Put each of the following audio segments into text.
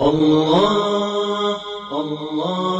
الله الله.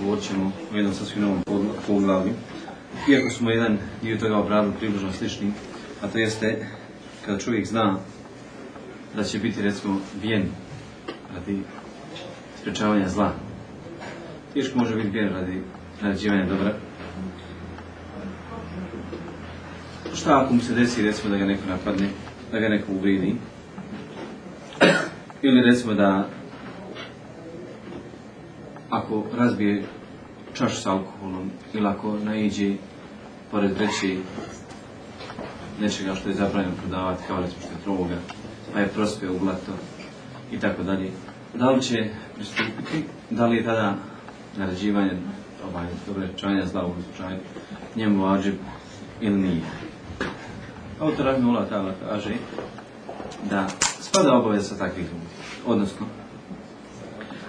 Govorit ćemo u jednom sasvim novom poglavlju. Iako smo jedan dio toga obradili približno slični, a to jeste kada čovjek zna da će biti recimo bijen radi sprečavanja zla. Teško može biti bijen radi naređivanja dobra. Šta ako mu se desi recimo da ga neko napadne, da ga neko uvridi? Ili recimo da ako razbije čašu s alkoholom ili ako naiđe pored reći nečega što je zabranjeno prodavati kao recimo što je droga, pa je prospio u blato i tako dalje. Da li će pristupiti, da li je tada naređivanje ovaj, dobre čanja zla u slučaju njemu vađib ili nije. Autor Rahimullah ta'ala kaže da spada obaveza takvih ljudi. Odnosno,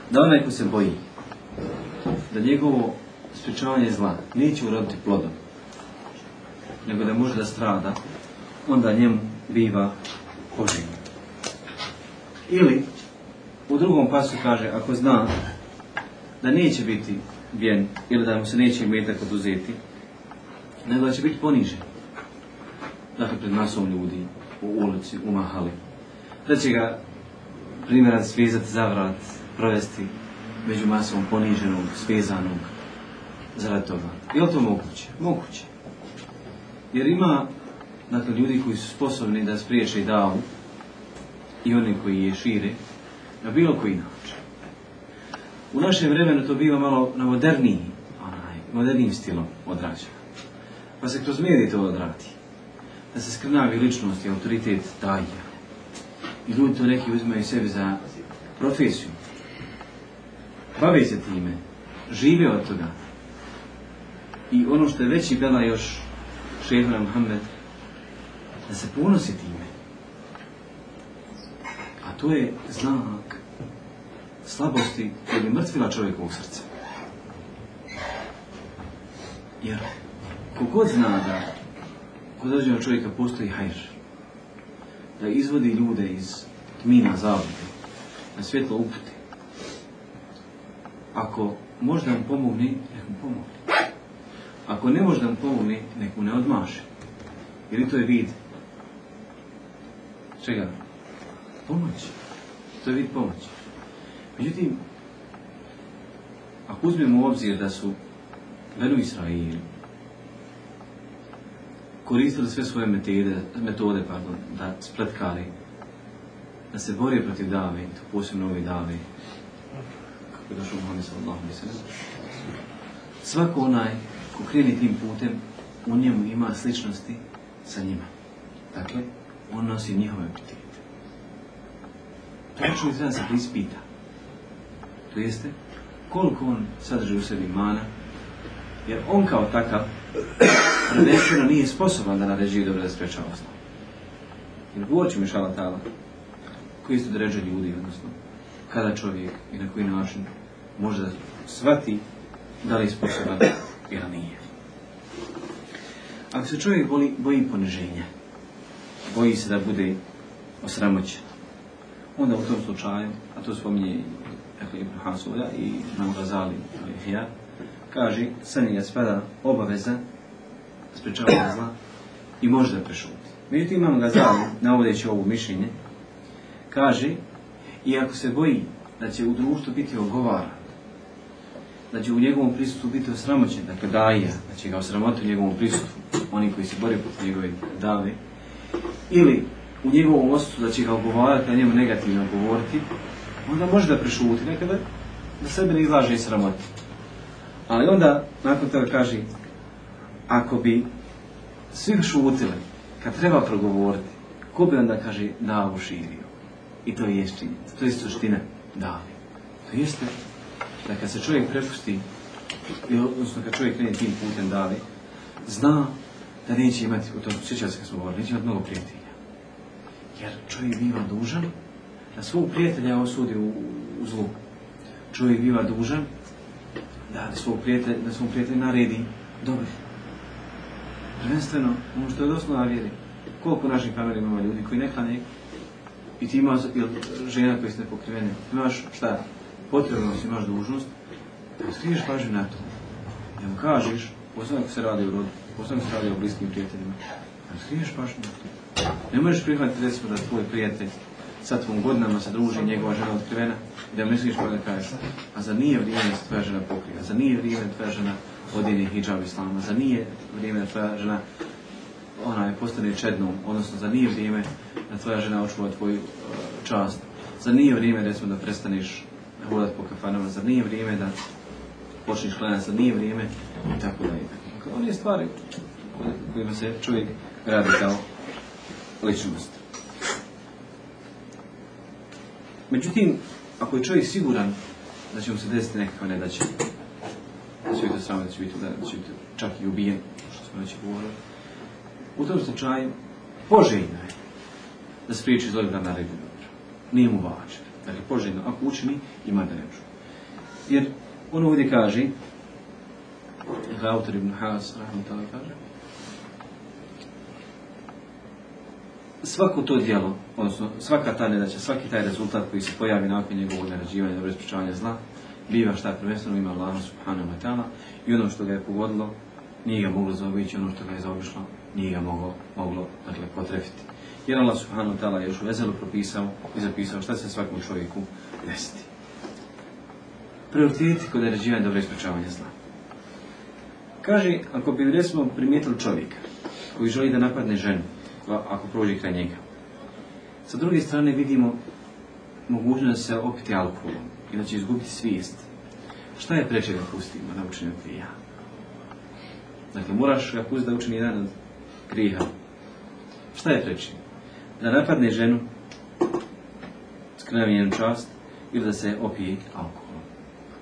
da onaj ko se boji da njegovo sprečavanje zla neće uroditi plodom, nego da može da strada, onda njemu biva poželjno. Ili, u drugom pasu kaže, ako zna da neće biti bijen ili da mu se neće metak oduzeti, nego da će biti ponižen. Dakle, pred masom ljudi, u ulici, u mahali. Da će ga primjera svezati za vrat, provesti među masom poniženog, svezanog, zarad toga. Je li to moguće? Moguće. Jer ima, dakle, ljudi koji su sposobni da spriječe davu i oni koji je šire na bilo koji način. U našem vremenu to biva malo na moderniji, onaj, modernijim stilom odrađeno. Pa se kroz medije to odradi. Da se skrnavi ličnost i autoritet daje. I ljudi to neki uzimaju sebi za profesiju. Bave se time. Žive od toga. I ono što je veći bela još šehra Muhammed, da se ponosi time. A to je znak slabosti ili mrtvila čovjekovog srca. Jer kogod zna da kod određenog čovjeka postoji hajr, da izvodi ljude iz tmina zablude, na svjetlo upute, ako može da mu pomogne, nek mu pomogne. Ako ne može da mu pomogne, nek mu ne odmaše. Jer to je vid čega? Pomoći. To je vid pomoći. Međutim, ako uzmemo u obzir da su Benu Israili koristili sve svoje metode, metode pardon, da spletkari, da se bore protiv dave, posebno ove dave, kako je došao Muhammed sallallahu. Svako onaj ko kreni tim putem, u njemu ima sličnosti sa njima. Dakle, on nosi njihove epitete. To je čovjek treba se prispita. To jeste, koliko on sadrži u sebi mana, jer on kao takav prvenstveno nije sposoban da naređuje dobro da sprečava zlo. Jer govorit ću mi šala tala, koji isto dređe ljudi, odnosno, kada čovjek i na koji način može da shvati da li je sposoban ili nije. Ako se čovjek boli, boji poniženja, boji se da bude osramoćen, onda u tom slučaju, a to spominje dakle, Ibn Hasulja i Imam Gazali, ja, kaže, sa njega spada obaveza sprečavanja zla i može da prešuti. Međutim, Imam Gazali, navodeći ovo mišljenje, kaže, i ako se boji da će u društvu biti ogovara, da će u njegovom prisutstvu biti osramoćen, dakle daje, da će ga osramoti u njegovom prisutstvu, oni koji se bore protiv njegove dave, ili u njegovom osnovu da će ga ogovarati, na njemu negativno govoriti, onda može da prešuti nekada, da sebe ne izlaže i sramoti. Ali onda, nakon toga kaže, ako bi svi šutili, kad treba progovoriti, ko bi onda, kaže, davu širio? I to je činjenica, to je suština davi. To jeste da kad se čovjek prepusti, odnosno kad čovjek krene tim putem davi, zna da neće imati, u tom sjećam se kad smo govorili, neće imati mnogo prijatelja. Jer čovjek biva dužan da svog prijatelja osudi u, u zlu. Čovjek biva dužan da, svog prijatelja, da svom prijatelju naredi dobro. Prvenstveno, ono što je od osnova vjeri, koliko u našim kamerima ima ljudi koji ne klane i ti imaš, žena koji ste pokrivene, imaš šta, potrebno si imaš dužnost, da skriješ pažnju na to. Da mu kažeš, posebno se radi o rodu, posebno se radi o bliskim prijateljima, da skriješ pažnju na to. Ne možeš prihvatiti recimo da tvoj prijatelj sa tvojim godinama se druži, njegova žena otkrivena, i da misliš pa da kažeš, a za nije vrijeme da se tvoja žena pokrije, za nije vrijeme da tvoja žena odini hijab islama, za nije vrijeme da tvoja žena ona je postane čednom, odnosno za nije vrijeme da tvoja žena očuva tvoju uh, čast, za nije vrijeme recimo da prestaneš hodati po kafanama, za nije vrijeme da počneš klanjati, za nije vrijeme i tako dalje. Dakle, One stvari kojima se čovjek gradi kao ličnost. Međutim, ako je čovjek siguran da će mu se desiti nekakva nedaća, da će biti samo, da će biti, da će biti čak i ubijen, što smo već govorili, u tom slučaju poželjno je da se priječi zlog da naredi dobro. Nije mu važno. Dakle, poželjno, ako učini, ima da ne čuje. Jer ono ovdje kaže, autor Ibn Haas, rahmetala kaže, svako to djelo, odnosno svaka ta nedaća, svaki taj rezultat koji se pojavi nakon njegovog naređivanja, dobro ispričavanja zla, biva šta prvenstveno ima Allah subhanahu wa ta'ala i ono što ga je pogodilo, nije ga moglo zaobići, ono što ga je zaobišlo, nije ga moglo, moglo dakle, potrefiti. Jer Allah subhanahu ta'ala još u vezelu propisao i zapisao šta se svakom čovjeku desiti. Prioriteti kod naređivanja dobro ispričavanja zla. Kaže, ako bi recimo primijetili čovjeka koji želi da napadne ženu, ako prođe kraj njega. Sa druge strane vidimo mogućnost da se opiti alkoholom i da će izgubiti svijest. Šta je preče da pustimo da učini od? Dakle, moraš ga pustiti da učini jedan od griha. Šta je preče? Da napadne ženu, skrnavi njenu čast ili da se opije alkoholom.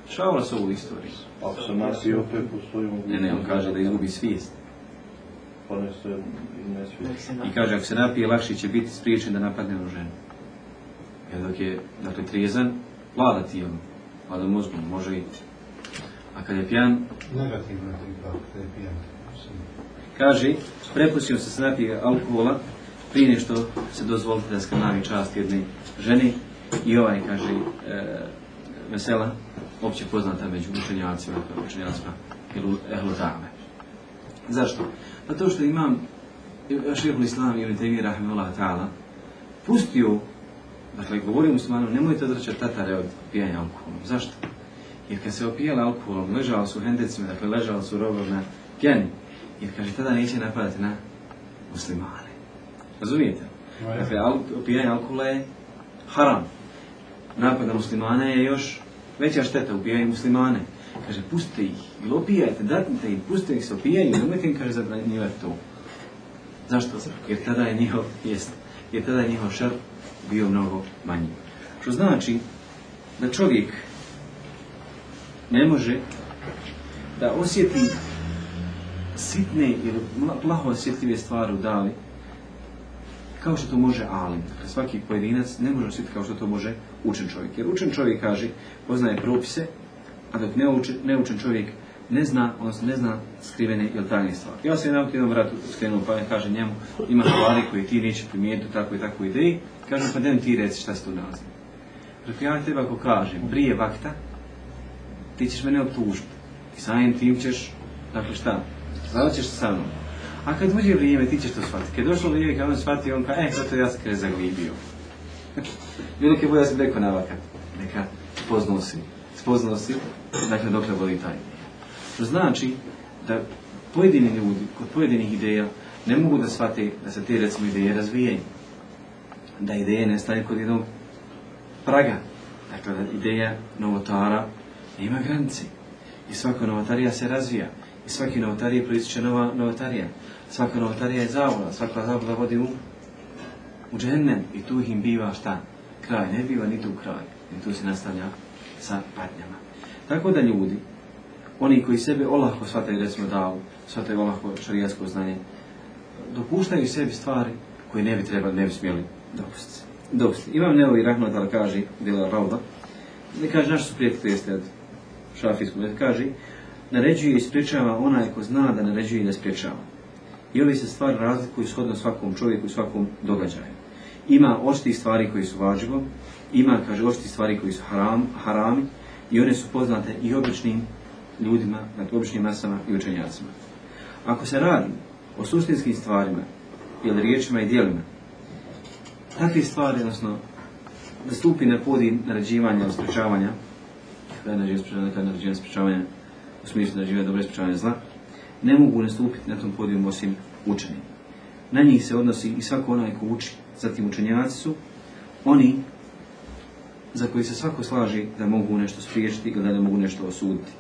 Šaula se ovu istoriju. Ako se napije, opet postoji mogućnost. Ne, ne, on kaže da izgubi svijest. Pa ne se ne smije. I kaže, ako se napije, lakše će biti spriječen da napadne onu ženu. Jer dok je, dakle, trijezan, vlada tijelom, vlada mozgom, može i... A kad je pijan, Negativno je da je pijan. kaže, prepustio se se napije alkohola prije nego što se dozvolite da skrnavi čast jedne žene i ovaj, kaže, e, vesela, opće poznata među učenjacima, učenjacima Ehlutame. Zašto? Zato što imam šehhul Islam ibn Taymi rahimahullah ta'ala pustio, dakle, govori muslimanu, nemojte odvraćati tatare od pijanja alkoholom. Zašto? Jer kad se opijala alkoholom, ležali su hendecima, dakle, ležali su rovom na pjani, jer kaže, tada neće napadati na muslimane. Razumijete? Dakle, al, opijanje alkohola je haram. Napad na muslimane je još veća šteta, ubijaju muslimane. Kaže, pustite ih, ili opijajte, datnite ih, pustite ih se opijaju, nemojte im, kaže, zabranjivati to. Zašto? Jer tada je njihov, jest, jer tada je njihov šer bio mnogo manji. Što znači da čovjek ne može da osjeti sitne ili plaho osjetljive stvari u davi kao što to može alim. Dakle, svaki pojedinac ne može osjetiti kao što to može učen čovjek. Jer učen čovjek kaže, poznaje propise, a dok neučen, čovjek ne zna, odnosno ne zna skrivene ili tajne stvari. Ja sam jedan jednom vratu skrenuo pa kaže njemu, ima stvari koje ti neće primijetiti u takvoj i takvoj ideji, kažem pa dem ti reci šta se tu nalazi. Rekao, ja tebe ako kažem, prije vakta, ti ćeš mene optužiti. I samim tim ćeš, dakle šta, zadat ćeš se sa mnom. A kad uđe vrijeme, ti ćeš to shvatiti. Kad je došlo vrijeme, kad on shvati, on kaže, e, zato ja sam kada zaglibio. Velike bude, ja sam rekao na vakat, neka spoznao si, spoznao si, dakle, dokle voli taj. Što znači da pojedini ljudi, kod pojedinih ideja, ne mogu da shvate da se te, recimo, ideje razvijaju. da ideje nestaju kod jednog praga. Dakle, da ideja novotara nema granice. I svaka novotarija se razvija. I svaki novotarije proističe nova novotarija. Svaka novotarija je zavoda, svaka zavoda vodi u, u džennem. I tu im biva šta? Kraj. Ne biva ni tu kraj. I tu se nastavlja sa patnjama. Tako da ljudi, oni koji sebe olahko shvataju recimo davu, shvataju olahko šarijatsko znanje, dopuštaju sebi stvari koje ne bi trebali, ne bi smjeli dopustiti. dopustiti. Imam Neovi Rahmat al kaže, Dila Rauda, ne kaže naši su prijatelji, jeste od šafijskog, kaže, naređuje i spriječava onaj ko zna da naređuje i da spriječava. I ove se stvari razlikuju shodno svakom čovjeku i svakom događaju. Ima oštih stvari koji su važivo, ima, kaže, oštih stvari koji su haram, harami i one su poznate i običnim ljudima, dakle običnim masama i učenjacima. Ako se radi o suštinskim stvarima, ili riječima i dijelima, takve stvari, odnosno, da stupi na podi naređivanja sprečavanja, kada je naređivanje sprečavanja, smislu naređivanja dobra i sprečavanja zla, ne mogu nastupiti na tom podijum osim učeni. Na njih se odnosi i svako onaj ko uči. Zatim učenjaci su oni za koji se svako slaži da mogu nešto spriječiti ili da ne mogu nešto osuditi.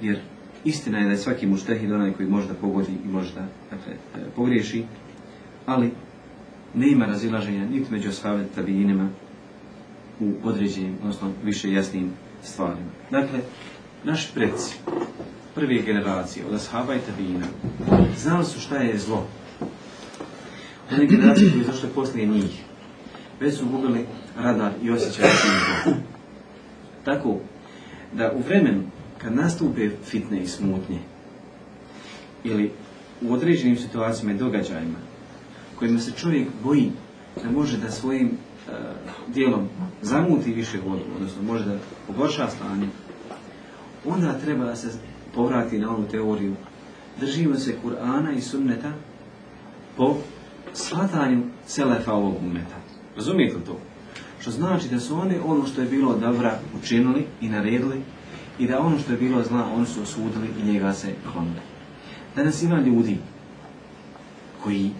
Jer istina je da je svaki muštehid onaj koji možda pogodi i možda dakle, e, pogriješi, ali nema razilaženja niti među ashabe tabijinima u određenim, odnosno više jasnim stvarima. Dakle, naši predci, prve generacije od ashaba i tabijina, znali su šta je zlo. One generacije koje došle poslije njih, već su gubili radar i osjećaj. Tako da u vremenu kad nastupe fitne i smutnje ili u određenim situacijama i događajima kojima se čovjek boji da može da svojim uh, dijelom zamuti više vodu, odnosno može da pogorša stanje, onda treba da se povrati na ovu teoriju. Držimo se Kur'ana i sunneta po shvatanju selefa ovog umeta. Razumijete to? Što znači da su oni ono što je bilo dobra učinili i naredili i da ono što je bilo zla oni su osudili i njega se klonili. Danas ima ljudi koji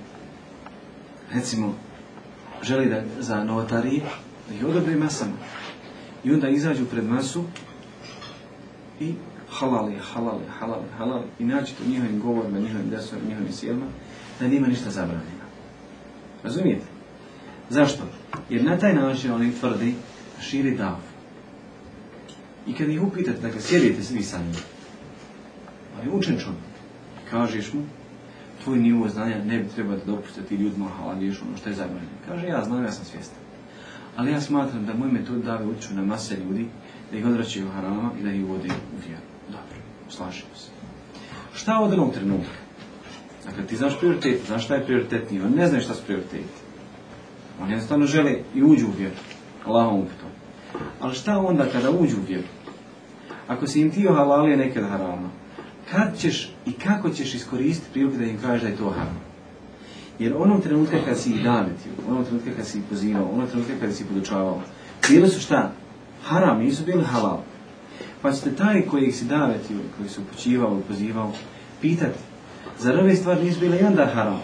recimo želi da za novotarije da ih odobre masama i onda izađu pred masu i halali, halali, halali, halali i nađete u njihovim govorima, njihovim desovima, njihovim sjelima da nima ništa zabranjeno. Razumijete? Zašto? Jer na taj način oni tvrdi širi davu. I kad ih upitate, dakle, sjedite svi sa njim, ali učen čovjek, kažeš mu, tvoj nivo znanja ne bi trebao da dopustiti ljudima haladiješ ono što je zabranjeno. Kaže, ja znam, ja sam svjestan. Ali ja smatram da moj metod dave uču na mase ljudi, da ih odvraćaju harama i da ih uvode u vjeru. Dobro, slažemo se. Šta od onog trenutka? Dakle, ti znaš prioritet, znaš šta je prioritetniji, on ne zna šta su prioriteti. On jednostavno žele i uđu u vjeru. Allahom uputom. Ali šta onda kada uđu u vjeru? Ako si im tio halalije nekad harama, kad ćeš i kako ćeš iskoristiti priliku da im kažeš da je to haram? Jer onom trenutka kad si ih davetio, onom trenutka kad si ih pozivao, onom trenutka kad si ih podučavao, bili su šta? Haram, nisu bili halal. Pa ćete taj koji ih si davetio, koji se upućivao i pozivao, pitati, zar ove stvari nisu bile i onda haram?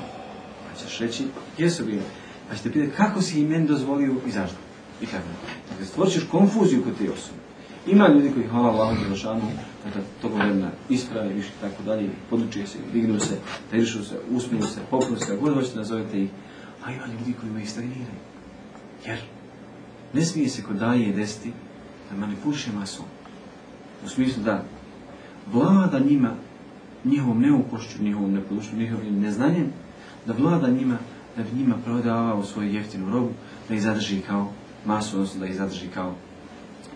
Pa ćeš reći, jesu bile. Pa ćete pitati, kako si im meni dozvolio i zašto? I kako? Dakle, stvorit ćeš konfuziju kod te osobe. Ima ljudi koji hvala Allahu Đelešanu, dakle, tokom vremena isprave, više tako dalje, podučuje se, dignu se, terišu se, usmiju se, popnu se, god hoćete nazovete ih, a ima ljudi koji me stagniraju. Jer ne smije se kod daje desiti da manipuliše masom. U smislu da vlada njima, njihovom neukošću, njihovom nepodušću, njihovim neznanjem, da vlada njima, da bi njima prodavao svoju jeftinu robu, da ih zadrži kao masu, odnosno da ih zadrži kao,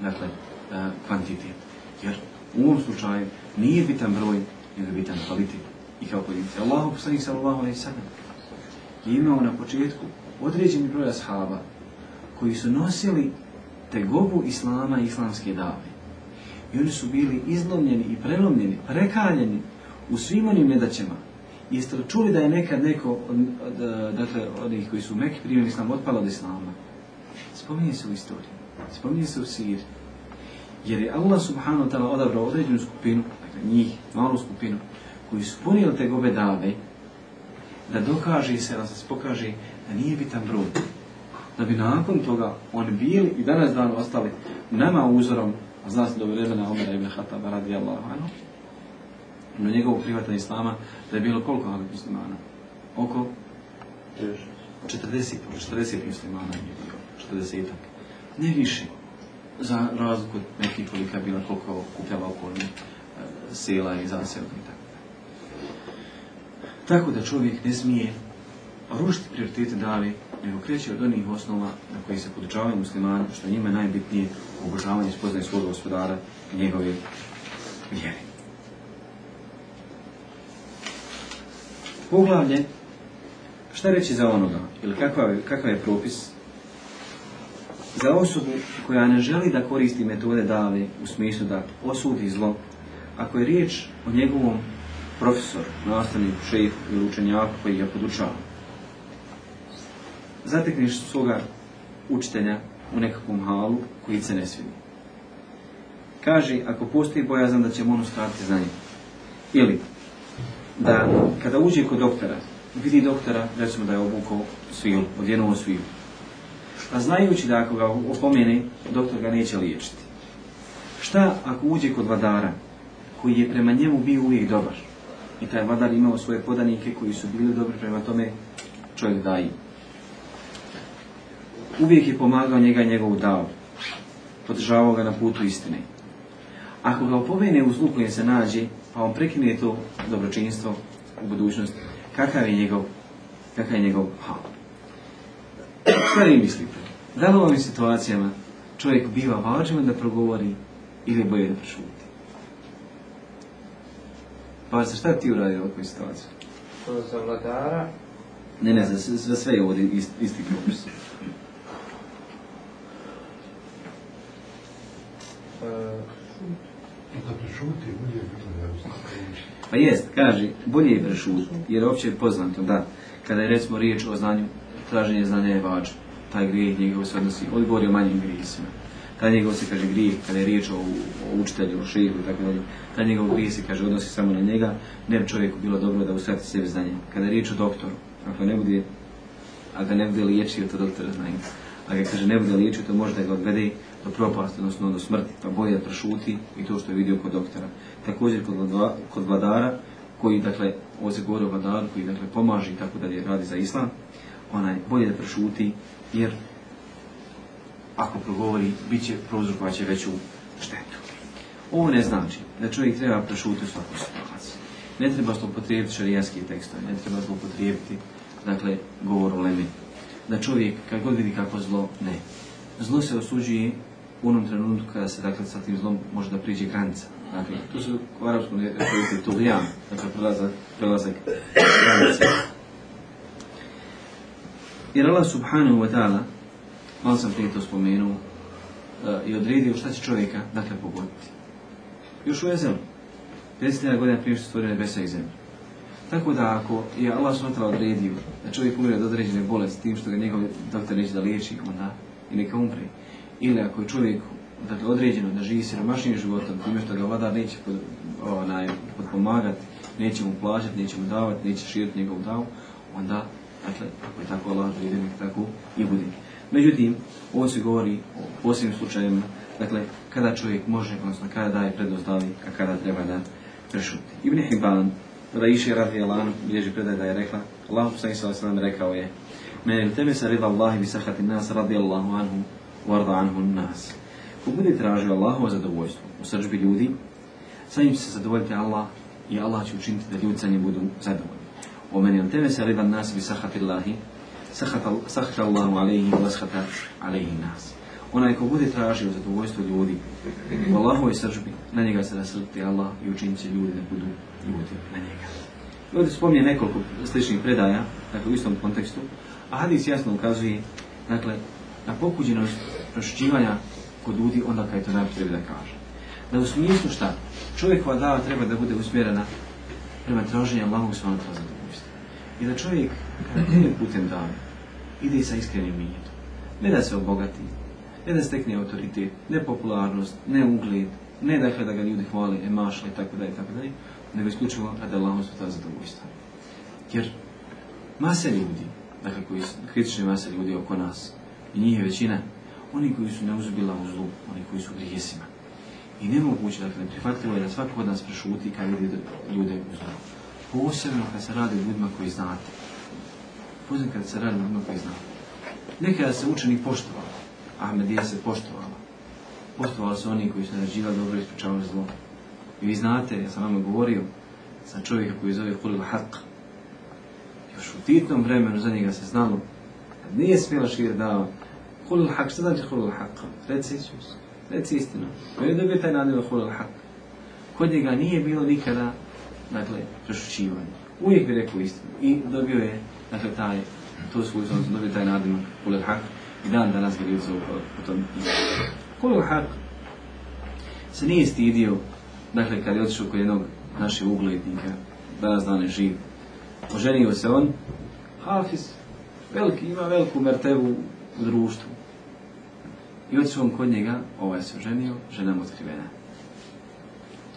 dakle, kvantitet. Jer u ovom slučaju nije bitan broj, nego bitan kvalitet. I kao kvalitet. Allahu poslanik sallallahu alaihi sallam je imao na početku određeni broj ashaba koji su nosili tegobu islama i islamske dave. I oni su bili izlomljeni i prelomljeni, prekaljeni u svim onim nedaćama. Jeste li čuli da je nekad neko od, od, dakle, od njih koji su u Mekke primjeni islam otpalo od islama? Spominje se u istoriji, spominje se u Siri. Jer je Allah subhanahu wa ta'ala odabrao određenu skupinu, dakle njih, malu skupinu, koji su ponijeli te gobe dave, da dokaže se, da se pokaže da nije bitan broj, da bi nakon toga oni bili i danas dan ostali nama uzorom, a zna se do vremena Omera ibn Hataba radijallahu anhu, na njegovu prihvatanje Islama, da je bilo koliko ali muslimana? Oko? 40, 40 muslimana je bilo, 40 Ne više, za razliku od nekih kolika je bila koliko kupljava okolnih e, sela i zaselka i tako. Tako da čovjek ne smije rušiti prioritete dali, nego kreće od onih osnova na koji se podučavaju muslimani, što je njima najbitnije obožavanje spoznaje svog gospodara i njegove vjere. Poglavlje, šta reći za onoga, ili je, kakav je propis za osobu koja ne želi da koristi metode dave u smislu da osudi zlo, ako je riječ o njegovom profesoru, nastavniku, šefu ili učenjaku koji ga podučava, zatekneš svoga učitelja u nekakvom halu koji se ne svidi. Kaže, ako postoji bojazan da će mu on uskratiti za njim. Ili, da kada uđe kod doktora, vidi doktora, recimo da je obukao svilu, odjenuo svilu. A znajući da ako ga opomene, doktor ga neće liječiti. Šta ako uđe kod vladara, koji je prema njemu bio uvijek dobar? I taj vladar imao svoje podanike koji su bili dobri prema tome čovjek daje uvijek je pomagao njega i njegovu davu. Podržavao ga na putu istine. Ako ga opomene u zlu se nađe, pa on prekine to dobročinstvo u budućnosti, kakav je njegov, kakav je njegov hal? Šta vi mislite? Da li u ovim situacijama čovjek biva važan da progovori ili bolje da prešuti? Pa se šta ti uradio u ovakvoj situaciji? To za vladara, Ne, ne, za, za sve je ovdje ist, isti propis. e, Da prešuti, bolje. Pa jest, kaže, bolje je prešut, jer opće je poznato da kada je recimo riječ o znanju, traženje znanja je važno. Taj grijeh njegov se odnosi, ovdje govori o manjim grijesima. Taj njegov se kaže grijeh, kada je riječ o, o učitelju, o šehu i tako dalje, taj njegov grijeh se kaže odnosi samo na njega, ne bi čovjeku bilo dobro da uskrati sebi znanje. Kada je riječ o doktoru, ako ne bude, a da ne bude liječio, to doktora znanje. A kad kaže ne bude liječio, to može da ga odvede do propasti, odnosno do smrti, pa bolje da i to što je vidio kod doktora. Također kod, vladva- kod vladara, koji, dakle, ovo se govori o vladaru, koji, dakle, pomaže i tako dalje, radi za islam, onaj, bolje da prošuti, jer ako progovori, bit će prouzrokovat će veću štetu. Ovo ne znači da čovjek treba prešuti u svakoj situaciji. Ne treba zloupotrijebiti šarijanski tekstove, ne treba zloupotrijebiti, dakle, govor o lemi. Da čovjek, kad god vidi kako zlo, ne. Zlo se osuđuje u onom trenutku kada se, dakle, sa tim zlom može da priđe granica. Dakle, tu se u arapskom koristi tuglijan, dakle, prelazak, prelazak granice. Jer Allah subhanahu wa ta'ala, malo sam prije to spomenuo, uh, i odredio šta će čovjeka, dakle, pogoditi. Još u ezelu. 50.000 godina prije što stvorio nebesa i zemlju. Tako da ako je Allah ta'ala odredio da čovjek umire od određene bolesti tim što ga njegov doktor neće da liječi, onda i neka umre. Ili ako je čovjek dakle, određeno da živi siromašnijim životom, time što ga vladar neće pod, onaj, podpomagati, neće mu plaćati, neće mu davati, neće širiti njegovu davu, onda, dakle, ako je tako Allah odredio, nek tako i bude. Međutim, ovo se govori o posebnim slučajevima, dakle, kada čovjek može, odnosno kada daje prednost davi, a kada treba da prešuti. Ibn Hibban, iše radi Alan, bilježi predaj da je rekla, Allah ve rekao je: "Men iltamasa rida Allahi bi sahati nas radijallahu anhu warda anhu nas." Ko bude tražio Allahovo zadovoljstvo u srđbi ljudi, sa njim se zadovoljiti Allah i Allah će učiniti da ljudi sa njim budu zadovoljni. Nas bi sahati Allahi, sahata, sahata Allahu alaihi wa sahata alaihi nas. Onaj ko bude tražio zadovoljstvo ljudi u Allahovoj sržbi, na njega se nasrti Allah i će ljudi da budu ljudi na njega. I ovdje spominje nekoliko sličnih predaja, dakle u istom kontekstu, a hadis jasno ukazuje, dakle, na pokuđenost prošćivanja kod ljudi onda kad je to najpotrebi da kaže. Da u smislu šta? Čovjekova dava treba da bude usmjerena prema traženju Allahog svojom zadovoljstva. I da čovjek, kada krene putem dave, ide sa iskrenim nijetom. Ne da se obogati, ne da stekne autoritet, ne popularnost, ne ugled, ne dakle da ga ljudi hvali, emašle i tako dalje, tako dalje, nego isključivo radi Allahom su ta zadovoljstva. Jer mase ljudi, dakle koji su kritične mase ljudi oko nas, i njih je većina, oni koji su neuzbila u zlu, oni koji su grijesima. I nemoguće, dakle, neprihvatljivo je da svako od nas prešuti kad vidi ljude u zlu. Posebno kad se radi o ljudima koji znate. Posebno kad se radi o ljudima koji znate. Nekada se učeni poštovali. Ahmedija se poštovala. Poštovali su oni koji su naređivali dobro ispričavali zlo. I vi znate, ja sam vama govorio, za čovjeka koji zove Hulil Haq. Još u titnom vremenu za njega se znalo, kad nije smjela šir dava, Hulil Haq, šta znači Hulil Haq? Reci, reci istinu. Koji taj Hulil Haq? Kod njega nije bilo nikada, dakle, prešućivanje. Uvijek bi rekao istinu. I dobio je, dakle, taj, to svoj sam dobio taj nadimak Hulil Haq. I dan danas ga ljudi zovu po, po tom. Hulil Haq se nije stidio, dakle, kad je otišao kod jednog naših uglednika, danas dane živ. Oženio se on, Hafiz, veliki, ima veliku mertevu u društvu. I otišao on kod njega, ovaj se oženio, žena mu otkrivena.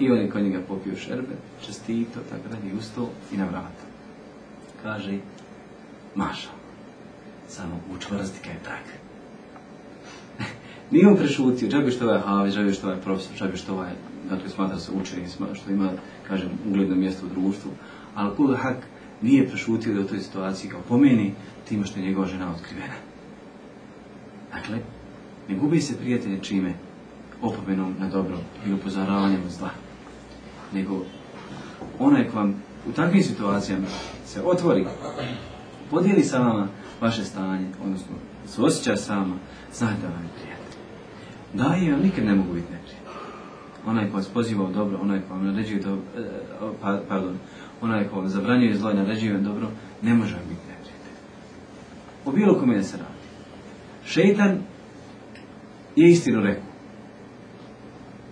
I on je kod njega popio šerbe, čestito, tako dalje, i ustao i na vrata. Kaže, Maša, samo učvrsti kaj tak. Nije on prešutio, džabe što ovaj Hafiz, džabe što ovaj profesor, džabe što ovaj, dakle smatra se učenik, smatra što ima, kažem, ugledno mjesto u društvu, ali Kul Hak nije prešutio da u toj situaciji kao pomeni time što je njegova žena otkrivena. Dakle, ne gubi se prijatelje čime opomenom na dobro i upozoravanjem zla, nego onaj ko vam u takvim situacijama se otvori, podijeli sa vama vaše stanje, odnosno se osjeća sa vama, znajte da vam je prijatelj. Daje vam nikad ne mogu biti neprijatelj. Onaj ko vas poziva dobro, onaj ko vam naređuje dobro, e, pa, pardon, onaj ko vam zabranjuje zlo i naređuje dobro, ne može vam biti neprijatelj. O bilo kome da se radi. Šeitan je istinu rekao.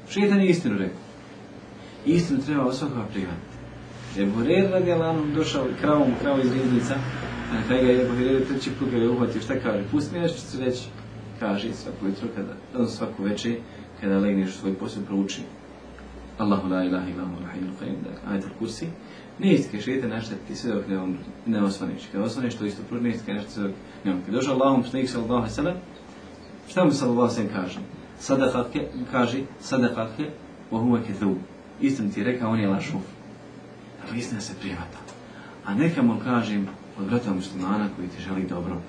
Šeitan je istinu rekao. Istinu treba od svakoga prihvatiti. Jer radi Alanom došao kravom, krao iz riznica, a na kraju ga je Burer treći put ga je uhvatio, šta kaže? Pusti mi nešto. Kaže svako jutro, kada, odnosno svako večer, kada legneš svoj posao, prouči. Allahu la ilaha illa hu rahimul qayyum, dakle, ajet al-kursi. Neće ti šeitan naštetiti sve dok ne, umre, ne osvaniš. Kada osvaniš, to isto prvo ti naštetiti sve dok ne umre. Kada došao Allahom, poslanik sallallahu alaihi sallam, šta mu kaže? Sadakake, kaže, sadakake, wa huwa. Istinu ti je rekao, on je lažov. Dakle, istina se prihvata. A neka mu kažem od brata muslimana koji ti želi dobro.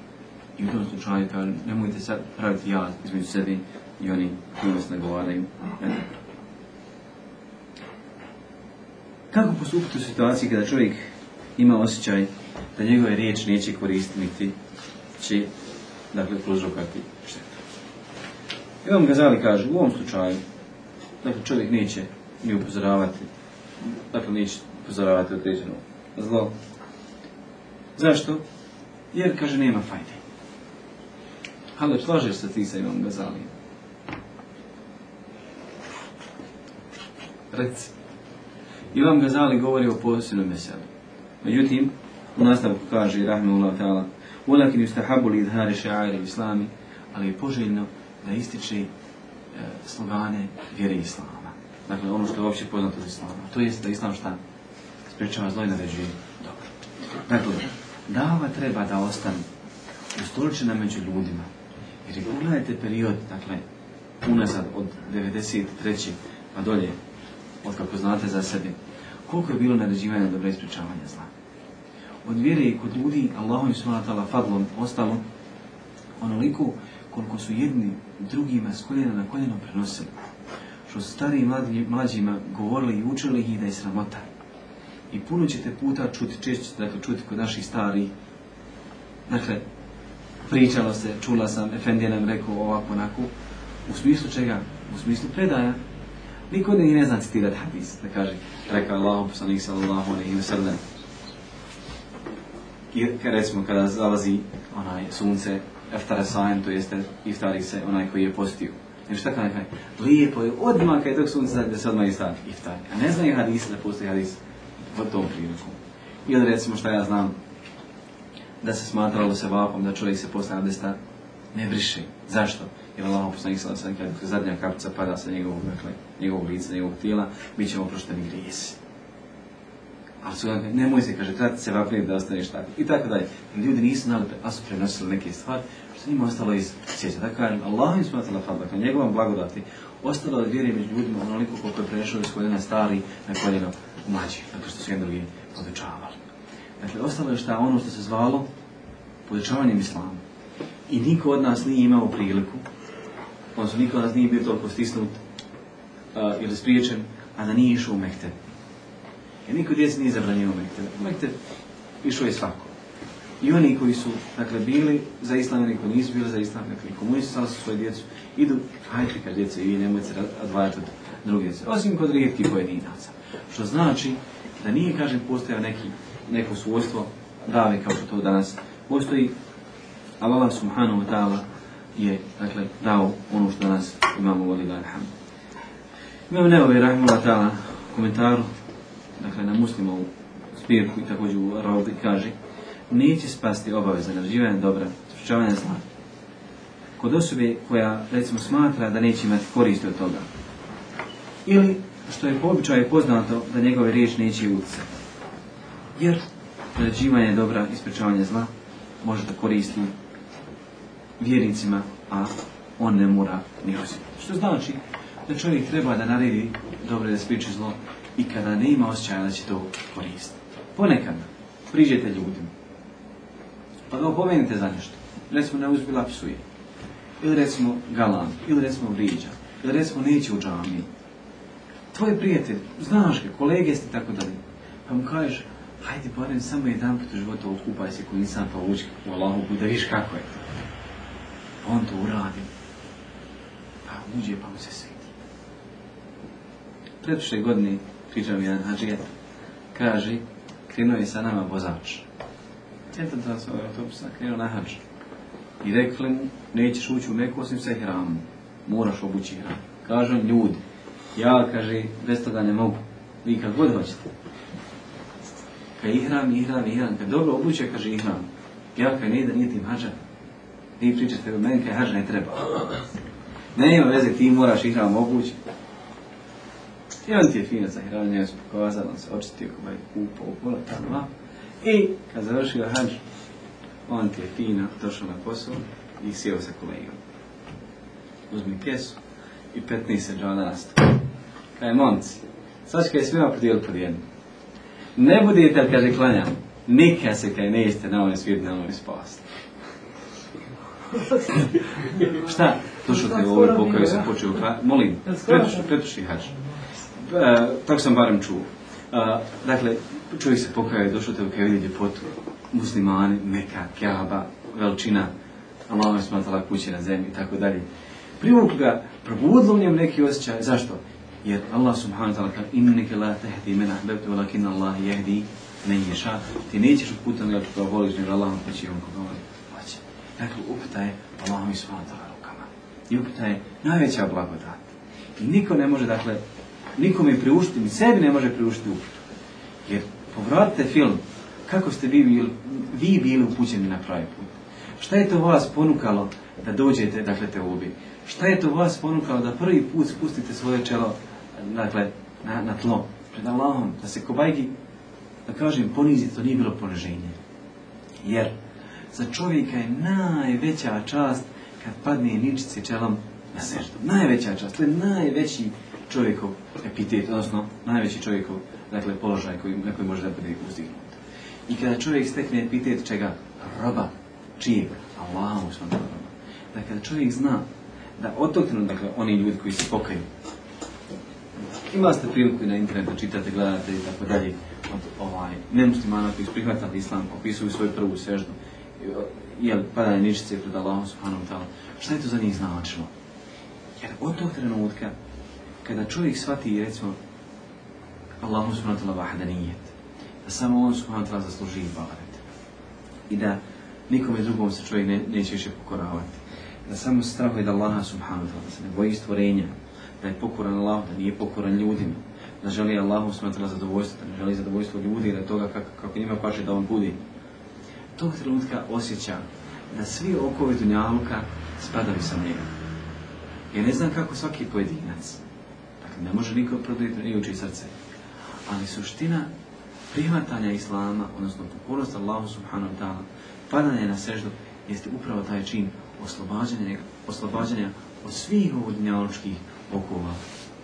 I u tom slučaju kaže, nemojte sad praviti jaz između sebi i oni koji vas nagovaraju. Kako postupiti u situaciji kada čovjek ima osjećaj da njegove riječi neće koristiti će, dakle, prouzrokati štetu. Imam Gazali kaže, u ovom slučaju, dakle, čovjek neće ni upozoravati. Dakle, neće upozoravati određeno zlo. Zašto? Jer, kaže, nema fajde. Ali slažeš se ti sa Imam gazalije. Reci. Imam Gazali govori o posebnom meselu. Međutim, u nastavku kaže, rahmehullah ta'ala, Ulakin yustahabu li idhari ša'ari islami, ali je poželjno da ističe e, slogane vjere islama. Dakle, ono što je uopće poznato od Islama. To jest da Islam šta? Sprečava zlo i naređuje dobro. Dakle, dava treba da ostane ustoličena među ljudima. Jer je pogledajte period, dakle, unazad od 93. pa dolje, od kako znate za sebe, koliko je bilo naređivanja dobra i sprečavanja zla. Od vjere i kod ljudi, Allahom i subhanahu fadlom, ostalo onoliko koliko su jedni drugima s koljena na koljeno prenosili. Što su stariji mladi, mlađima govorili i učili ih da je sramota. I puno ćete puta čuti, češće ćete dakle, čuti kod naših starih. Dakle, pričalo se, čula sam, Efendija nam rekao ovako, onako. U smislu čega? U smislu predaja. Niko njih ne zna citirati hadis, da kaže, rekao Allah, poslanik sallallahu alaihi wa sallam. I recimo kada zalazi onaj sunce, iftara sajem, to jeste iftari se onaj koji je postio. Jer šta kada kaže, lijepo je odmah kad je tog sunca da se odmah iftari. A ne znaju hadis da postoji hadis u tom priliku. Ili recimo šta ja znam, da se smatralo se vapom da čovjek se posle abdesta ne briše. Zašto? Jer Allah poslanik sada sad kada zadnja kapica pada sa njegovog, dakle, njegovog lica, njegovog tijela, bit ćemo oprošteni grijesi. Ali su dakle, nemoj se, kaže, krati se vapniti da ostaneš tako. I tako dalje. Ljudi nisu znali, a su prenosili neke stvari, što njima ostalo iz sjeća. Da kažem, Allah im smatila fadla, dakle, njegovom blagodati, ostalo od vjere među ljudima onoliko koliko je prešao iz koljena stari na koljeno mlađi, dakle što su jedan drugi podučavali. Dakle, ostalo je šta ono što se zvalo podučavanjem islama. I niko od nas nije imao priliku, odnosno niko od nas nije bio toliko stisnut uh, ili spriječen, a da nije išao u Mekteb. Jer niko djeci nije zabranio u Mekteb. U Mekteb išao je svako. I oni koji su, dakle, bili za islam, oni koji nisu bili za islam, dakle, komunisti stali su svoje djecu, idu, hajde kad djece, i vi nemojte se odvajati od druge djece, osim kod rijetkih pojedinaca. Što znači da nije, kažem, postojao neki, neko svojstvo dave kao što to danas postoji, ali Allah subhanahu wa ta'ala je, dakle, dao ono što danas imamo voli da alhamdu. Imam Neovi, rahimullah ta'ala, u komentaru, dakle, na muslimovu zbirku i također u Ravdi kaže, neće spasti obaveza naređivanja dobra, sprečavanja zla. Kod osobe koja, recimo, smatra da neće imati koristi od toga. Ili, što je po običaju poznato, da njegove riječi neće utjecati. Jer, naređivanje dobra i sprečavanje zla može da koristi vjernicima, a on ne mora ni osjetiti. Što znači da čovjek treba da naredi dobro da spriči zlo i kada ne ima osjećaja da će to koristiti. Ponekad priđete ljudima, pa ga opomenite za nešto. Recimo ne uzbila psuje. Ili recimo galan, ili recimo vriđa, ili recimo neće u džami. Tvoj prijatelj, znaš ga, kolege ste tako dalje. Pa mu kažeš, hajde barem samo jedan put u životu okupaj se ko insan pa uđi u Allahu da viš kako je to. Pa on to uradi. Pa uđe pa mu se sveti. Pretprošle godine pričao mi jedan hađijet. Kaže, krenuo je sa nama vozač. Da sam ovaj autobusa krenuo na hađ. I rekli mu, nećeš ući u Meku osim sa hramom. Moraš obući hram. Kažu ljudi, ja, kaže, bez toga ne mogu. Vi kad god hoćete. Kad ihram, ihram, ihram. Kad dobro obuće, kaže ihram. Ja kad ne da nije tim hađa. Vi pričate, meni kaj hađa ne treba. Ne ima veze, ti moraš ihram obući. I on ti je fino za njega su pokazali, on se očistio ovaj kupo u pola tamo. I kad završio hađ, on ti je fino došao na posao i sjeo sa kolegom. Uzmi kesu i 15 se džana nastav. Kaj momci, sad ću kaj svima podijeliti pod jednu. Ne budete, ali kaže klanjam, nikad se kaj neiste na ovoj svijet, na ovoj spasti. Šta? Došao te u ovoj pokaju sam počeo. Molim, pretuši. E, tako sam barem čuo. E, dakle, čovjek se pokaje, došao te kaj vidi ljepotu. Muslimani, Meka, Kaaba, veličina, Allah je smatala kuće na zemlji i tako dalje. Privukli ga, probudilo u njemu neki osjećaj. Zašto? Jer Allah subhanahu wa ta'ala kaže inneke la tehdi men ahbebtu walakin Allah jehdi men ješa. Ti nećeš uputan nego koga voliš, nego Allah on će on koga voli. Hoće. Dakle, uputa je Allahom subhanahu wa ta'ala rukama. I uputa je najveća blagodat. I niko ne može, dakle, nikome priuštiti, ni sebi ne može priuštiti uputu. Jer povratite film, kako ste vi bili, vi bili upućeni na pravi put. Šta je to vas ponukalo da dođete, dakle, te ubi? Šta je to vas ponukalo da prvi put spustite svoje čelo, dakle, na, na tlo, pred Allahom, da se kobajgi, da kažem, ponizite, to nije bilo poniženje. Jer za čovjeka je najveća čast kad padne ničice čelom na seždu. Najveća čast, to je najveći čovjekov epitet, odnosno najveći čovjekov dakle, položaj koji, na koji može da bude uzdignut. I kada čovjek stekne epitet čega? Roba. Čijeg? Allahu svom roba. Da kada čovjek zna da trenutka, dakle, oni ljudi koji se pokaju, imali ste priliku na internetu, čitate, gledate i tako dalje, od ovaj, nemuslimana koji su prihvatali islam, opisuju svoju prvu seždu, jel, padanje ničice pred Allahom subhanahu wa ta'ala, šta je to za njih značilo? Jer od tog trenutka, kada čovjek shvati, recimo, Allahu subhanahu wa ta'ala vahdanijet, da samo on subhanahu wa ta'ala zasluži ibadet i da nikome drugom se čovjek ne, neće više pokoravati, da samo strahuje da Allaha subhanahu wa ta'ala, da se ne boji stvorenja, da je pokoran Allah, da nije pokoran ljudima, da želi Allahu subhanahu wa ta'ala zadovoljstvo, da ne želi zadovoljstvo ljudi i da toga kako, kako njima paše da on budi. Tog trenutka osjeća da svi okovi dunjaluka spadaju sa njega. Ja ne znam kako svaki pojedinac, ne može niko prodati ni uči srce, ali suština prihvatanja Islama, odnosno pokornost Allahu subhanahu wa ta'ala, padanje na seždu, jeste upravo taj čin oslobađanja, oslobađanja od svih ovodnjaločkih okova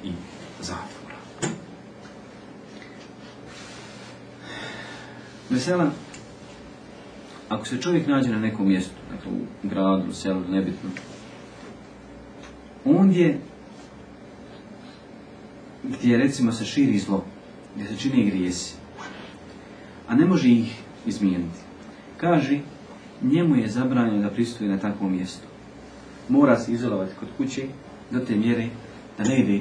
i zatvora. Mesela, ako se čovjek nađe na nekom mjestu, dakle u gradu, u selu, nebitno, ondje gdje recimo se širi zlo, gdje se čini grijesi, a ne može ih izmijeniti. Kaže, njemu je zabranjeno da pristuje na takvom mjestu. Mora se izolovati kod kuće do te mjere da ne ide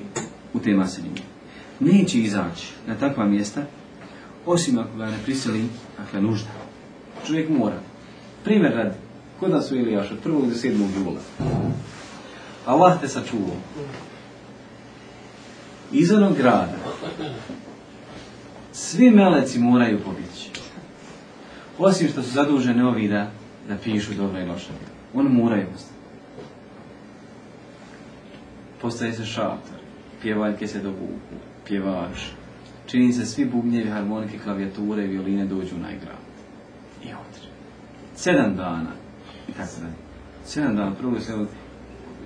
u te masenine. Neće izaći na takva mjesta, osim ako ga ne prisili, dakle, nužda. Čovjek mora. Primjer radi, kod nas u Ilijaš od 1. do 7. jula. Allah te sačuvao. Iz onog grada svi meleci moraju pobjeći. Osim što su zaduženi ovi da, da pišu dobro i loše. Oni moraju ostati. Postaje se šator, pjevaljke se dovuku, pjevač. Čini se svi bubnjevi, harmonike, klavijature i violine dođu na igrad. I odre. Sedam dana. I tako dalje. Sedam dana. Prvo se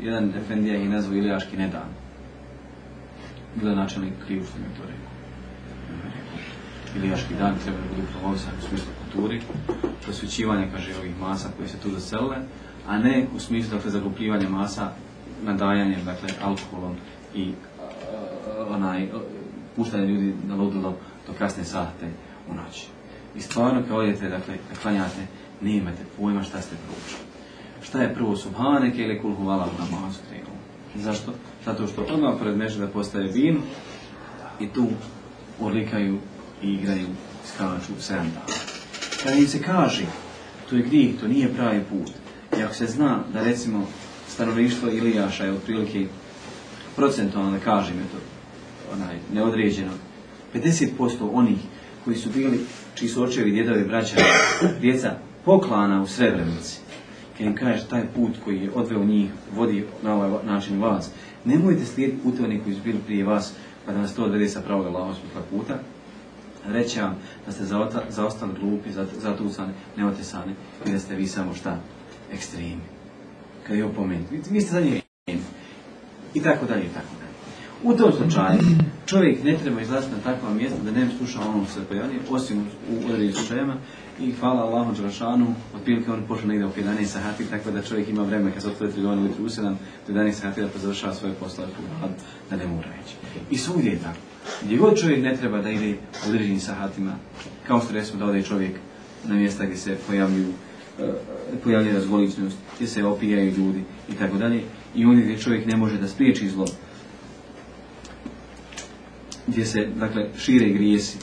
jedan efendija ih nazvao Ilijaški nedan. Bilo je načelnik kriv što mi to rekao. Ilijaški dan treba da budu promovisan u smislu kulturi, prosvećivanja, kaže, ovih masa koje se tu zaselile, a ne u smislu, dakle, zaglupljivanja masa nadajanjem, dakle, alkoholom i uh, onaj, puštanje ljudi na ludilo do kasne sate u noći. I stvarno, kad odete, dakle, kad klanjate, nemate pojma šta ste proučili. Šta je prvo subhaneke ili kul huvala u namazu krenulo. Zašto? Zato što odmah pored mežda postaje vin i tu urlikaju i igraju, skaču dana. Kada im se kaže, to je grijeh, to nije pravi put. I ako se zna da recimo stanovništvo Ilijaša je otprilike procentualno, da kažem je to, onaj, neodređeno, 50% onih koji su bili, čiji su očevi, djedovi, braća, djeca, poklana u Srebrenici, kad im kaže taj put koji je odveo njih, vodi na ovaj način vas, nemojte slijediti pute oni koji su bili prije vas, pa da nas to odvede sa pravog Allahog puta, reći vam da ste zaostali glupi, zat- zatucani, neotesani i da ste vi samo šta? Ekstremi. Kad je opomenuti. Vi, ste za njih i tako dalje i tako dalje. U tom slučaju, čovjek ne treba izlaziti na takva mjesta da ne bi slušao ono se pojavljuje, osim u određenim slučajevima i hvala Allahu Đelešanu, otprilike on počne negdje oko 11 sati, tako da čovjek ima vreme kad se otvore trgovine ujutru u 7 do 11 sati da završava svoje poslove da ne mora ići. I svugdje je tako. Gdje god čovjek ne treba da ide u određenim sahatima, kao što recimo da ode čovjek na mjesta gdje se pojavljuju e, pojavljuje razgoličnost, gdje se opijaju ljudi i tako dalje, i oni gdje čovjek ne može da spriječi zlo, gdje se, dakle, šire grijesi,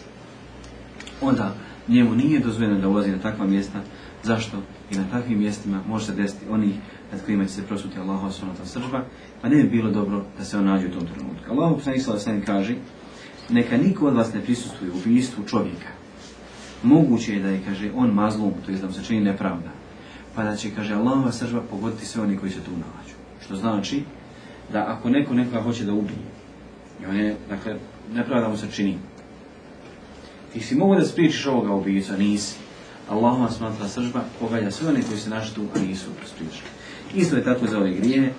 onda njemu nije dozvoljeno da ulazi na takva mjesta, zašto? I na takvim mjestima može se desiti onih nad kojima će se prosuti Allahova sunata sržba, pa ne bi bilo dobro da se on nađe u tom trenutku. Allah poslanik sellem kaže: Neka niko od vas ne prisustvuje ubistvu čovjeka. Moguće je da je, kaže, on mazlum, to je da mu se čini nepravda. Pa da će, kaže, Allahova sržba pogoditi sve oni koji se tu nađu. Što znači da ako neko nekoga hoće da ubije, i on je, dakle, nepravda mu se čini, ti si mogu da spriječiš ovoga ubijicu, a nisi. Allahova smatra sržba pogalja sve one koji se našli tu, a nisu spriječili. Isto je tako za ove grije,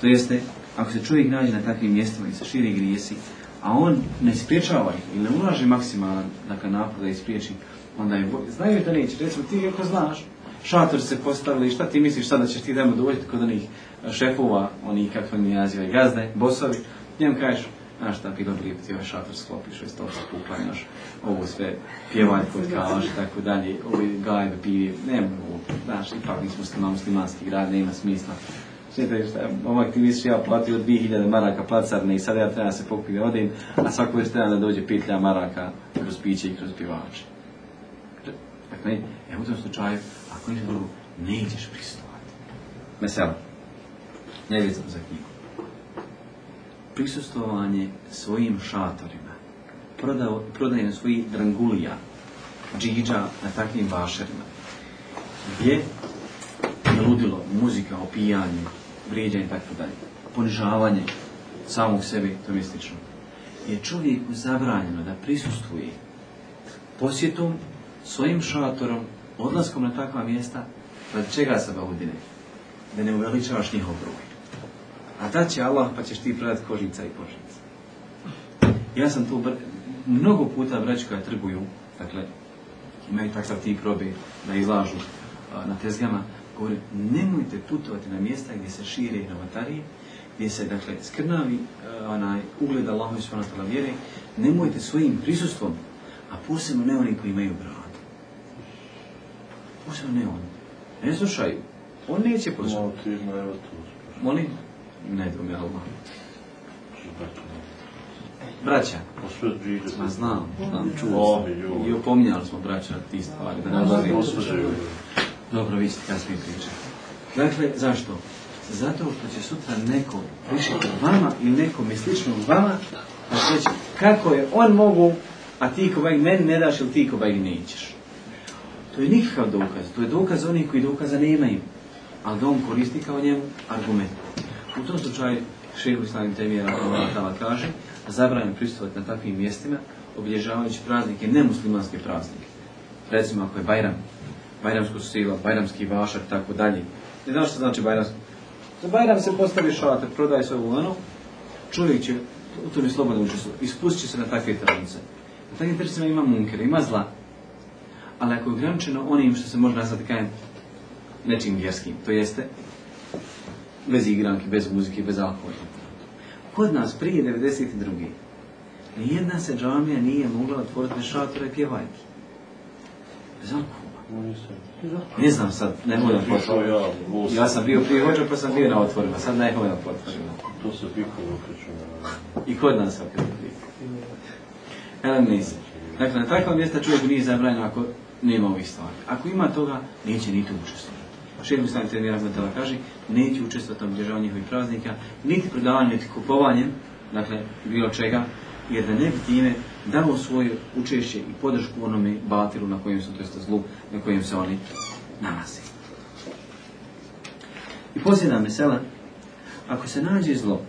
to jeste, ako se čovjek nađe na takvim mjestima i se širi grijesi, a on ne spriječava ih ili ne ulaže maksimalan dakle, napor da ih spriječi, onda je, bo- znaju da neće, recimo ti ako znaš, šator se postavili, šta ti misliš sad da ćeš ti dajmo dovoljiti kod onih šefova, onih kako oni nazivaju, gazde, bosovi, njemu kažeš, znaš šta, bilo bi ti ovaj šator sklopiš, ovaj stol puklanjaš, ovo sve pjevaj kod kalaš i tako dalje, ovi gajbe pivi, nema ovo, znaš, ipak nismo musliman, muslimanski grad, nema smisla. Šta, omak ti misliš ja platio 2000 maraka placarne i sad ja trebam se pokupiti da odim, a svako već treba da dođe 5000 maraka kroz piće i kroz pivače. Dakle, e, u tom slučaju, ako niš drugo, nećeš prisustovati. Mesela, ne vezam za knjigu. Prisustovanje svojim šatorima, prodajem svojih drangulija, džiđa na takvim vašerima, gdje je ludilo, muzika, opijanje, vrijeđanje i tako dalje, ponižavanje samog sebe, to je slično, je čovjeku zabranjeno da prisustuje posjetom, svojim šatorom, odlaskom na takva mjesta, radi čega se baudine? Da ne uveličavaš njihov broj. A da će Allah, pa ćeš ti predati kožica i kožica. Ja sam tu br- mnogo puta braći koja trguju, dakle, imaju takav tip robe da izlažu a, na tezgama, govore, nemojte putovati na mjesta gdje se šire novatarije, gdje se, dakle, skrnavi a, onaj ugled Allahu i svojna vjere, nemojte svojim prisustvom, a posebno ne oni koji imaju bradu. Posebno ne oni. Ne slušaju. On neće poslušati. Molim? Ne dom je Allah. Braća, ma znam, znam, čuo. I opominjali smo braća ti stvari, da ne Ne. Dobro, vi ste kasnije pričali. Dakle, zašto? Zato što će sutra neko prišiti vama ili nekome slično vama, pa će reći kako je on mogu, a ti ko bajg meni ne daš ili ti ko bajg nećeš. To je nikakav dokaz. To je dokaz onih koji dokaza nemaju. Ali da on koristi kao njemu argument. U tom slučaju šehu Islam Temija Tala kaže zabranjeno prisustvovati na takvim mjestima obilježavajući praznike, nemuslimanske praznike. Recimo ako je Bajram, Bajramsko sila, Bajramski vašak, tako dalje. Ne znaš što znači Bajramsko? Za Bajram se postavi šator, prodaje sve ovo ono, čovjek će u tome slobodno učestvovati, ispustit će se na takve tradice. Na takvim tradicijama ima munkera, ima zla. Ali ako je ograničeno onim što se može nazvati kajem nečim vjerskim, to jeste bez igranke, bez muzike, bez alkohola. Kod nas prije 92. nijedna se džamija nije mogla otvoriti bez šatora i pjevajki. Bez alkohola. Nisam. Ne znam sad, ne hodam po ja, sam bio prije hođa pa sam bio na otvorima, sad ne hodam po otvorima. To se pikovo okreću na... I kod nas opet prije. Ele nisi. Dakle, na takva mjesta čovjek nije zabranjeno ako nema ovih stvari. Ako ima toga, neće niti učestvovati. Šehr Muslim Temir Rahmetala kaže, neće učestvovati u obilježavanju njihovih praznika, niti prodavanjem, niti kupovanjem, dakle, bilo čega, jer da ne bi time dao svoje učešće i podršku onome batilu na kojem su, to jeste zlu, na kojem se oni nalaze. I posljedna mesela, ako se nađe zlo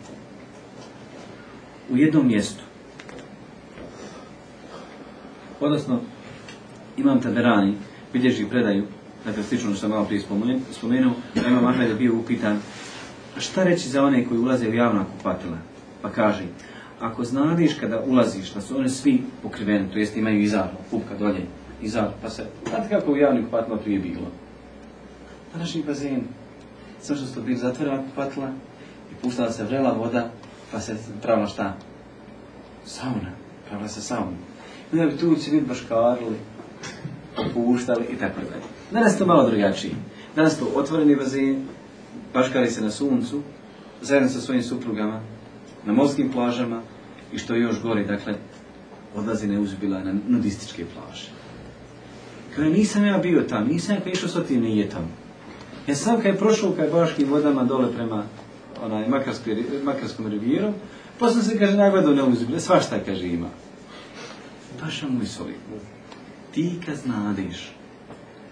u jednom mjestu, odnosno imam taberani, bilježi predaju, dakle slično što sam malo prije spomen- spomenuo, imam Ahmed je bio upitan šta reći za one koji ulaze u javna kupatila, pa kaže ako znadiš kada ulaziš da su oni svi pokriveni, to jest imaju izar, pupka dolje, izar, pa se, znate kako u javnim kupatilama prije bilo? Današnji bazen, sve što su bili zatvorena kupatila i puštala se vrela voda, pa se pravila šta? Sauna, pravila se sauna. Onda bi tu se ljudi baškarili, puštali i tako dalje. Danas to malo drugačije. Danas to otvoreni bazen, baškari se na suncu, zajedno sa svojim suprugama, na morskim plažama i što je još gori, dakle, odlazi neuzbila na nudističke plaže. Kaže, nisam ja bio tam, nisam ja išao sa tim nije tamo. Ja sam kad je prošao kaj baškim vodama dole prema onaj Makarskom rivijerom, posle se kaže nagledao neuzbile, svašta kaže ima. Paša moj solidno, ti kad znadeš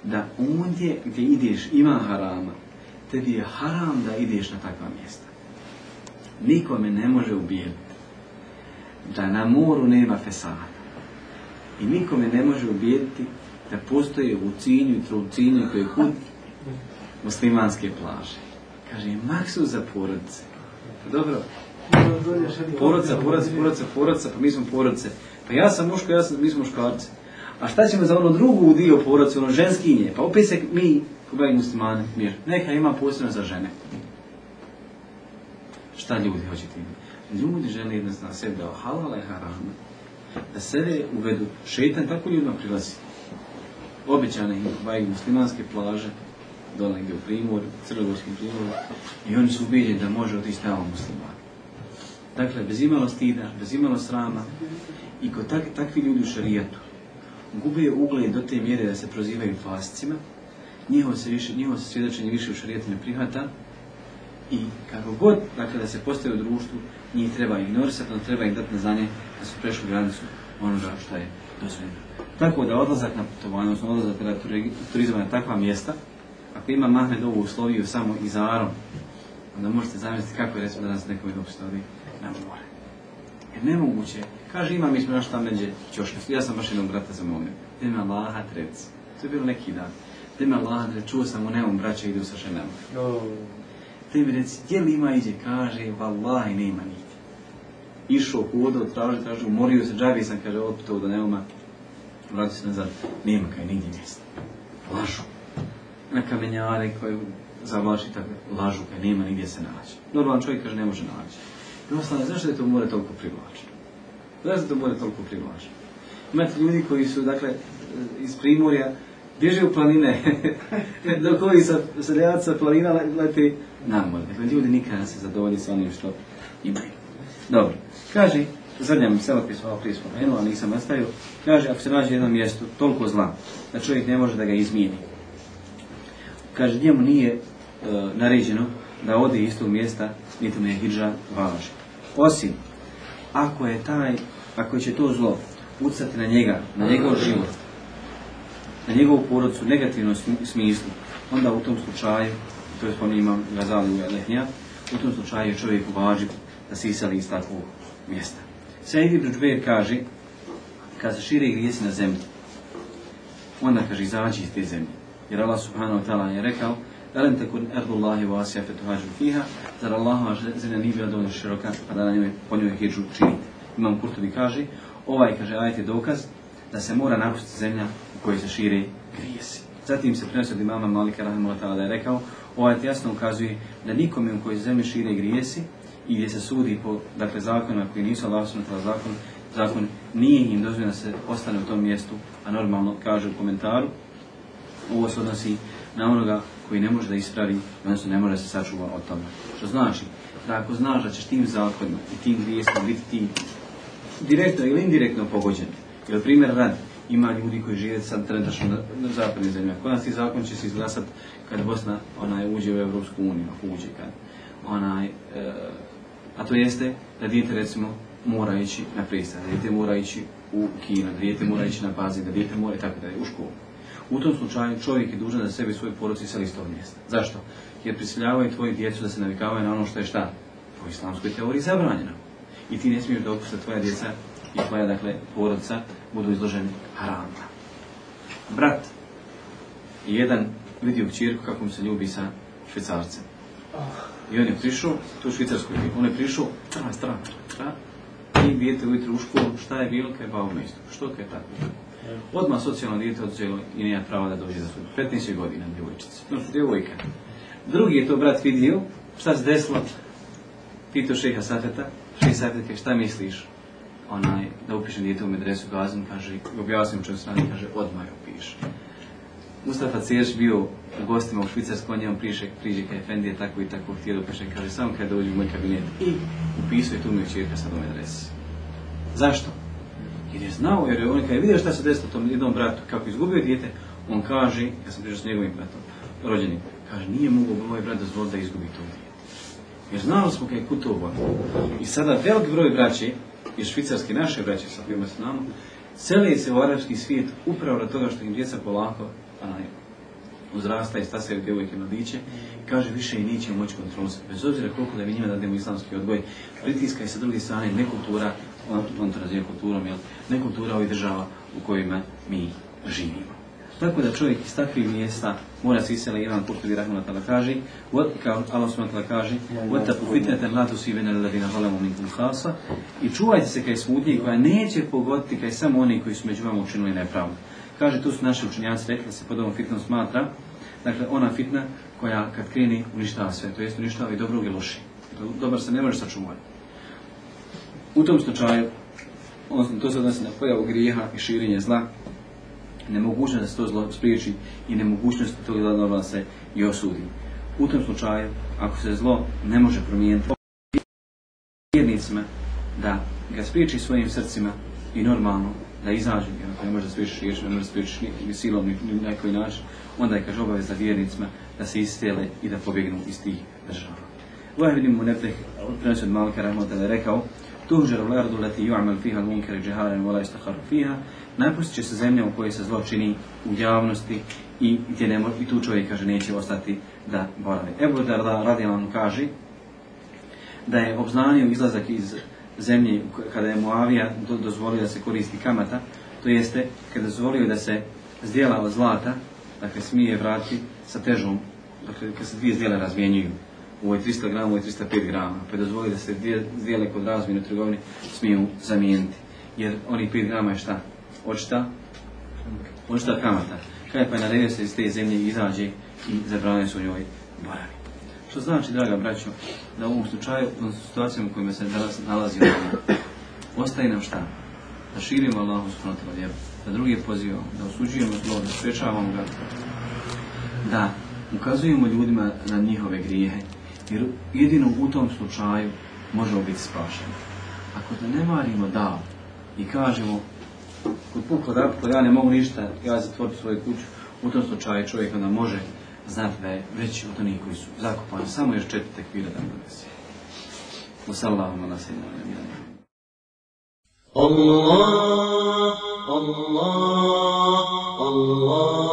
da ondje gdje ideš ima harama, tebi je haram da ideš na takva mjesta. Nikome ne može ubijediti da na moru nema fesada. I nikome ne može ubijediti da postoje u cilju i trucinju koji je kut muslimanske plaže. Kaže, maksu za porodice. Dobro, porodica, porodica, porodica, porodica, pa mi smo porodice. Pa ja sam muško, ja sam, mi smo muškarci. A šta ćemo za ono drugu dio porodice, ono ženskinje? Pa opet se mi, kubaj muslimani, mir. Neka ima posebno za žene. Šta ljudi hoće tim? Ljudi žele jednostavno sebi da halala i harama, da sebe uvedu. Šeitan tako ljudima prilazi. Obećane im muslimanske plaže, dole negdje u Primorju, Crnogorskom Primorju, i oni su ubijeđeni da može otići tamo muslimani. Dakle, bez imalo stida, bez imalo srama, i kod tak, takvi ljudi u šarijatu gube ugled do te mjere da se prozivaju fascima, njihovo se, više, njihovo se svjedočenje više u šarijatu ne prihvata i kako god, dakle, da se postave u društvu, njih treba ignorisati, no treba im dati na znanje da su prešli granicu onoga što je dozvoljeno. Tako da odlazak na putovanje, odnosno odlazak na turi- turizma na takva mjesta, ako ima Mahmed ovu usloviju samo izarom, onda možete zamisliti kako je recimo da nas neko dopustavi na more. Jer nemoguće, kaže imam mi smo naš tam neđe ćoška, ja sam baš jednog brata zamolio. da me Allaha trec. To je bilo neki dan. Da me Allaha trec, čuo sam u neom braća idu sa ženama. O, Te mi reci, gdje li ima iđe? Kaže, vallahi nema nigdje. Išao, hodao, tražio, tražio, umorio se, džabi sam, kaže, otputao do neuma. Vratio se nazad, nema kaj nigdje mjesta. Lažu. Na kamenjare koju zavlači tako, lažu kaj nema nigdje se naći. Normalan čovjek kaže, ne može naći. Ostalo, zašto je to more toliko privlačno? Zašto to more toliko privlačno? Imate ljudi koji su, dakle, iz Primorja, bježe u planine, dok ovi sa, seljaci sa planina le- leti na more. Dakle, ljudi nikada se zadovolji sa onim što imaju. Dobro, kaže, zadnja mi selo pismo, prije spomenuo, a nisam nastavio, kaže, ako se nađe jedno mjesto toliko zla, da čovjek ne može da ga izmijeni. Kaže, njemu nije e, naređeno da ode iz tog mjesta, niti mu je hidža važi. Osim, ako je taj, ako će to zlo ucati na njega, na njegov život, na njegovu porodcu u negativnom smi- smislu, onda u tom slučaju, to je spominje imam Gazali u Lehnija, u tom slučaju je čovjek važi da se iseli iz takvog mjesta. Sejid ibn Džubeir kaže, kad se šire grijesi na zemlji, onda kaže izađi iz te zemlje. Jer Allah subhanahu ta'ala je rekao, Elem tekun erdullahi vasija fetuhađu fiha, zar Allahova zemlja nije bila dovoljno široka, pa da na njoj, po njoj hijđu činiti. Imam Kurtobi kaže, ovaj kaže ajet je dokaz da se mora napustiti zemlja u kojoj se šire grijesi. Zatim se prenosi od imama Malika rahimahullah ta'ala da je rekao, ovaj jasno ukazuje da nikome u kojoj zemlji šire grijesi i gdje se sudi po dakle, zakonima koji nisu Allah zakon, zakon nije im dozvoljeno da se ostane u tom mjestu, a normalno kaže u komentaru, ovo se odnosi na onoga koji ne može da ispravi, odnosno ne može da se sačuva od toga. Što znači, da ako znaš da ćeš tim zakonima i tim grijestom biti ti direktno ili indirektno pogođen, jer primjer rad, ima ljudi koji žive sad trenutačno na, zapadnim zemljama. Kod nas ti zakon će se izglasati kad Bosna onaj, uđe u Europsku uniju, ako uđe kad. Onaj, e, a to jeste da dijete recimo mora ići na pristan, da dijete mora ići u kino, da dijete mora ići na bazin, da dijete mora i tako dalje, u školu. U tom slučaju čovjek je dužan da sebi svoj porodici seli iz tog mjesta. Zašto? Jer prisiljavaju tvoju djecu da se navikavaju na ono što je šta? Po islamskoj teoriji zabranjeno. I ti ne smiješ dopustiti da tvoja djeca i tvoja, dakle, porodica budu izloženi haramima. Brat jedan vidio kćerku kako mu se ljubi sa švicarcem. I on je prišao, tu u bio, on je prišao, tra, tra, tra, i dijete u školu, šta je bilo, kaj je bao mjesto, što kaj je tako. Odmah socijalno dijete odzelo i nije prava da dođe za svoj 15 godina djevojčice, no, djevojka. Drugi je to brat vidio, šta se desilo, pitao šeha Safeta, šeha Safet kaže, šta misliš, onaj, da upišem dijete u medresu gazom, kaže, objasnim čemu strani, kaže, odmah je upiše. Mustafa Ciješ bio u gostima u Švicarsku, on njemu priše, priđe kaj Efendi je tako i tako htio da upiše, kaže, samo kada dođe u moj kabinet i upisuje tu mi je čirka sad u medresi. Zašto? Jer je znao, jer je on kada je vidio šta se desilo tom jednom bratu, kako izgubio dijete, on kaže, ja sam pričao s njegovim bratom, rođenim, kaže, nije mogao moj brat dozvoliti da izgubi to dijete. Jer znali smo kaj je kutovo. I sada velik broj braće, iz švicarske naše braće sa kojima se nama, seli se u arapski svijet upravo od toga što im djeca polako onaj, uzrasta i stasaju djevojke mladiće, kaže više i neće moći kontrolisati. Bez obzira koliko da mi njima dademo islamski odgoj, pritiska i sa druge strane nekultura, on, on to naziva kulturom, jel, nekultura ovih država u kojima mi živimo. Tako da čovjek iz takvih mjesta mora se isela jedan Kurtovi Rahmana tada kaže, what, kao Allah subhanahu tada kaže, وَتَّقُوا فِتْنَةً لَا تُصِيبَنَ الَّذِينَ ظَلَمُوا مِنكُمْ خَاصَ I čuvajte se kaj smutnje koja neće pogoditi kaj samo oni koji su među vama učinili nepravdu. Kaže, tu su naši učenjaci rekli da se pod ovom fitnom smatra, dakle ona fitna koja kad kreni uništava sve, to jest uništava i dobrog i loši. Dobar se ne može sačuvati. U tom slučaju, odnosno to se odnosi na pojavu grijeha i širenje zla, nemogućnost da se to zlo spriječi i nemogućnost da zla normalno se i osudi. U tom slučaju, ako se zlo ne može promijeniti, vjernicima da ga spriječi svojim srcima i normalno da izađu, jer ako ne može spriječiš riječima, ne može spriječiš ni, silom, ni, na koji način, onda je kaže obaveza vjernicima da se istele i da pobjegnu iz tih država. Ovaj vidimo u nepreh, prenosi od Malika Rahmata da je rekao, Tuhžer u lardu leti ju'amal fiha l-munkar džiharen vola istakharu fiha, napustit će se zemlja u kojoj se zlo čini u javnosti i gdje ne i tu čovjek kaže neće ostati da boravi. Ebu Darda radijalan kaže da je obznanio izlazak iz zemlje kada je Muavija do, dozvolio da se koristi kamata, to jeste, kada je dozvolio da se zdjela od zlata, dakle smije vrati sa težom, dakle kad se dvije zdjela razmjenjuju, ovo je 300 grama, ovo je 305 grama, pa je dozvolio da se dvije zdjele kod razmjene u trgovini smiju zamijeniti. Jer oni 5 grama je šta? Očita? Očita kamata. Kada pa je naredio se iz te zemlje izađe i zabranio se u njoj boravi. Što znači, draga braćo, da u ovom slučaju, u situacijama u kojima se danas nalazi ostaje nam šta? Da širimo Allahu ta'ala vjeru, da druge pozivamo, da osuđujemo zlo, da sprečavamo ga, da ukazujemo ljudima na njihove grijehe, jer jedino u tom slučaju možemo biti spašeni. Ako da ne marimo da i kažemo kod pukla kod ja ne mogu ništa, ja zatvorim svoju kuću, u tom slučaju čovjek onda može znati da je već od onih koji su zakupani Samo još četiri tekvira da donesi. Wasallahum na. Allah, Allah, Allah.